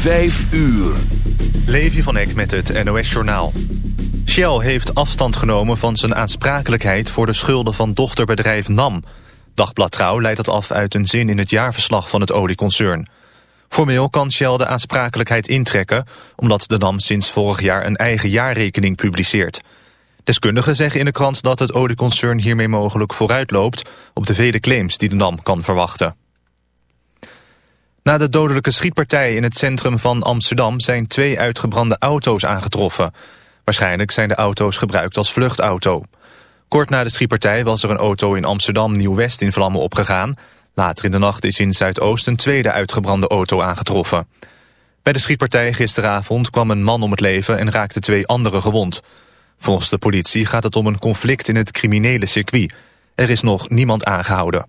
Vijf uur. Levi van Eck met het NOS-journaal. Shell heeft afstand genomen van zijn aansprakelijkheid... voor de schulden van dochterbedrijf NAM. Dagblad Trouw leidt dat af uit een zin in het jaarverslag van het olieconcern. Formeel kan Shell de aansprakelijkheid intrekken... omdat de NAM sinds vorig jaar een eigen jaarrekening publiceert. Deskundigen zeggen in de krant dat het olieconcern hiermee mogelijk vooruitloopt... op de vele claims die de NAM kan verwachten. Na de dodelijke schietpartij in het centrum van Amsterdam... zijn twee uitgebrande auto's aangetroffen. Waarschijnlijk zijn de auto's gebruikt als vluchtauto. Kort na de schietpartij was er een auto in Amsterdam Nieuw-West in vlammen opgegaan. Later in de nacht is in Zuidoost een tweede uitgebrande auto aangetroffen. Bij de schietpartij gisteravond kwam een man om het leven en raakte twee anderen gewond. Volgens de politie gaat het om een conflict in het criminele circuit. Er is nog niemand aangehouden.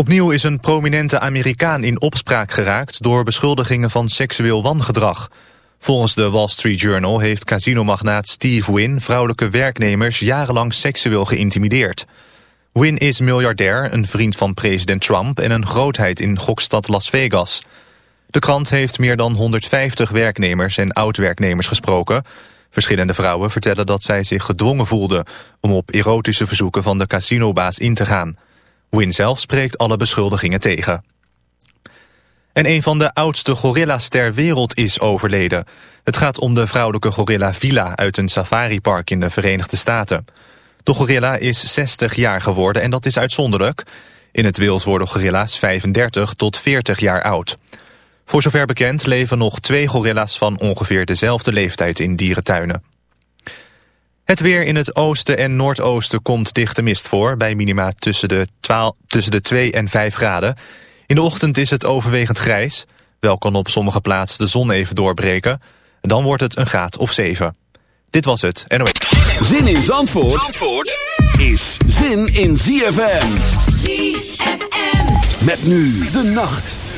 Opnieuw is een prominente Amerikaan in opspraak geraakt... door beschuldigingen van seksueel wangedrag. Volgens de Wall Street Journal heeft casinomagnaat Steve Wynn... vrouwelijke werknemers jarenlang seksueel geïntimideerd. Wynn is miljardair, een vriend van president Trump... en een grootheid in gokstad Las Vegas. De krant heeft meer dan 150 werknemers en oud-werknemers gesproken. Verschillende vrouwen vertellen dat zij zich gedwongen voelden... om op erotische verzoeken van de casinobaas in te gaan... Win zelf spreekt alle beschuldigingen tegen. En een van de oudste gorilla's ter wereld is overleden. Het gaat om de vrouwelijke gorilla Villa uit een safaripark in de Verenigde Staten. De gorilla is 60 jaar geworden en dat is uitzonderlijk. In het wild worden gorilla's 35 tot 40 jaar oud. Voor zover bekend leven nog twee gorilla's van ongeveer dezelfde leeftijd in dierentuinen. Het weer in het oosten en noordoosten komt dichte mist voor... bij minima tussen de, 12, tussen de 2 en 5 graden. In de ochtend is het overwegend grijs. Wel kan op sommige plaatsen de zon even doorbreken. Dan wordt het een graad of 7. Dit was het NOE. Zin in Zandvoort, Zandvoort is zin in ZFM. ZFM. Met nu de nacht.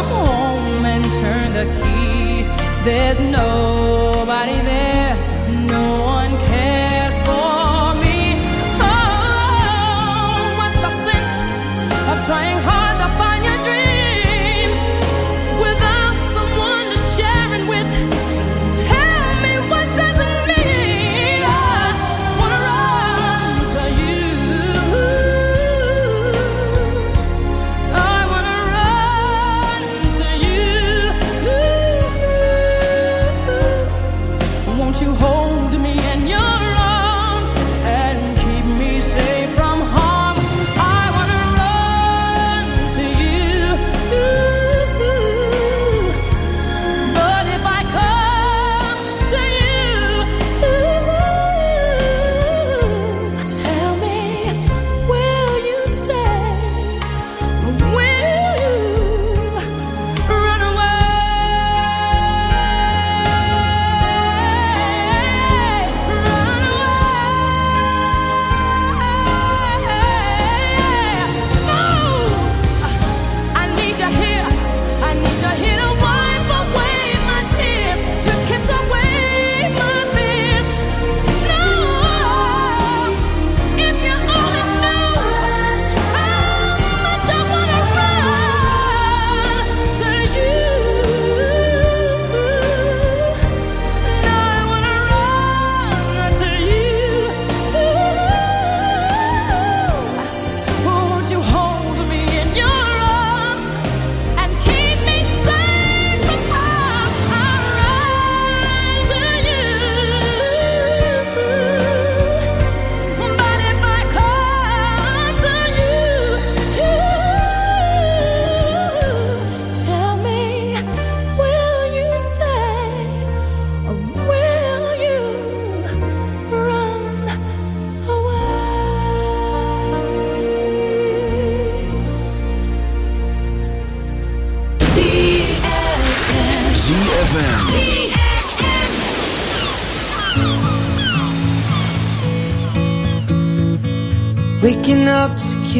come home and turn the key. There's nobody there.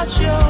For sure,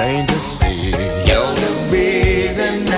plain to see. You're the reason.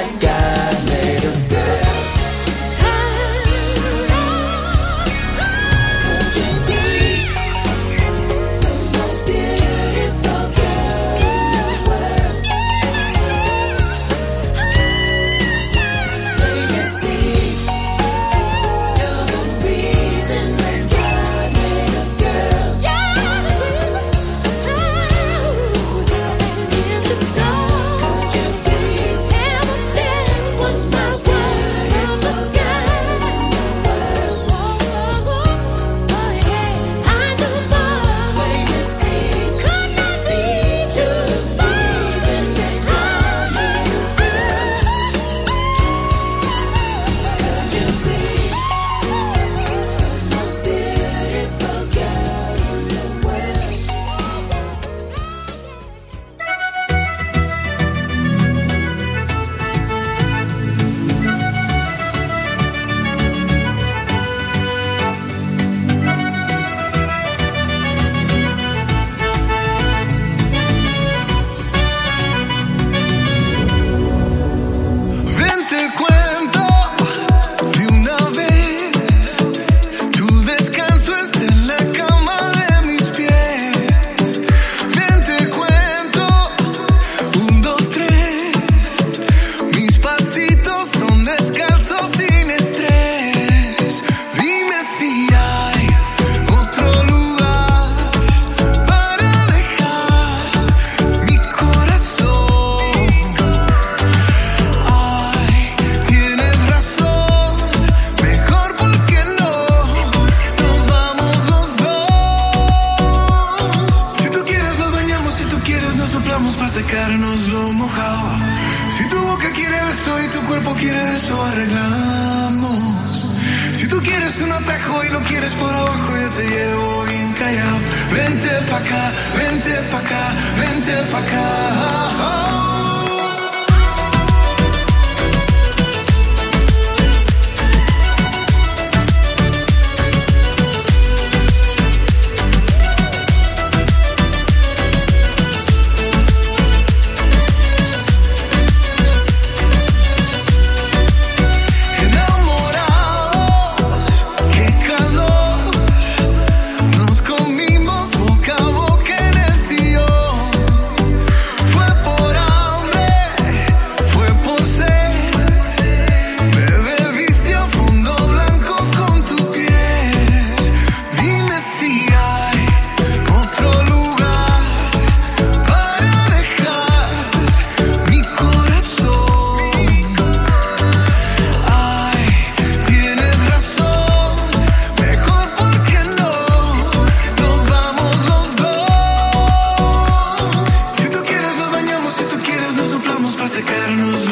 Para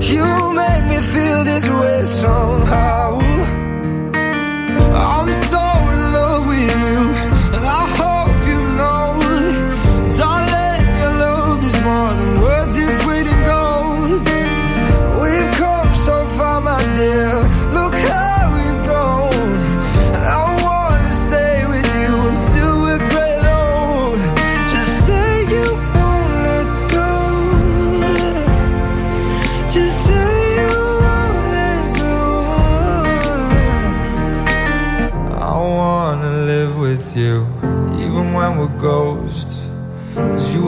you make me feel this way somehow. I'm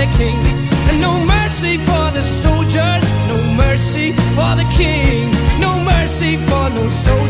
the king. And no mercy for the soldiers, no mercy for the king, no mercy for no soldier.